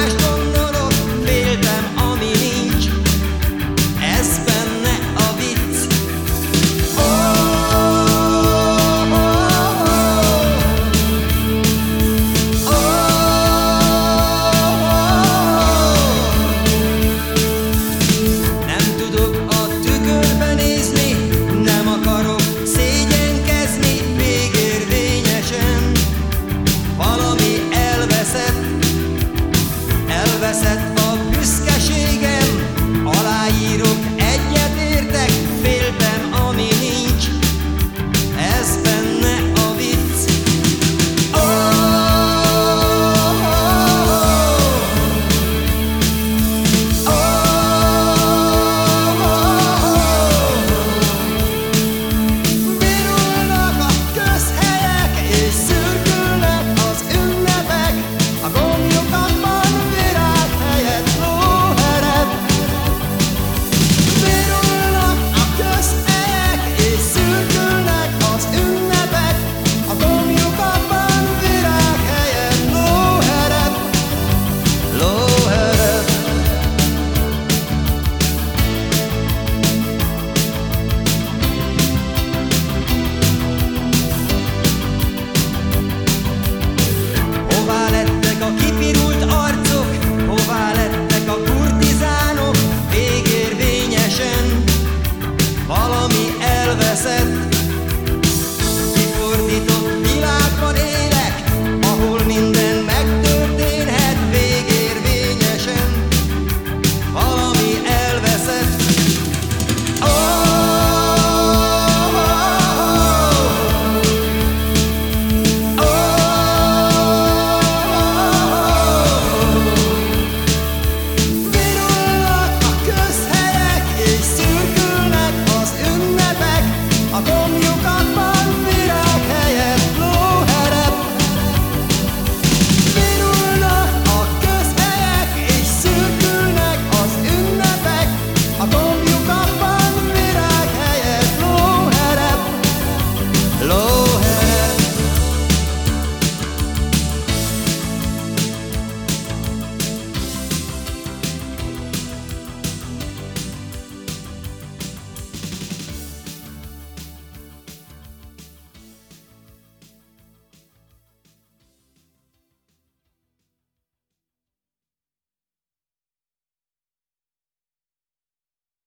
I don't know.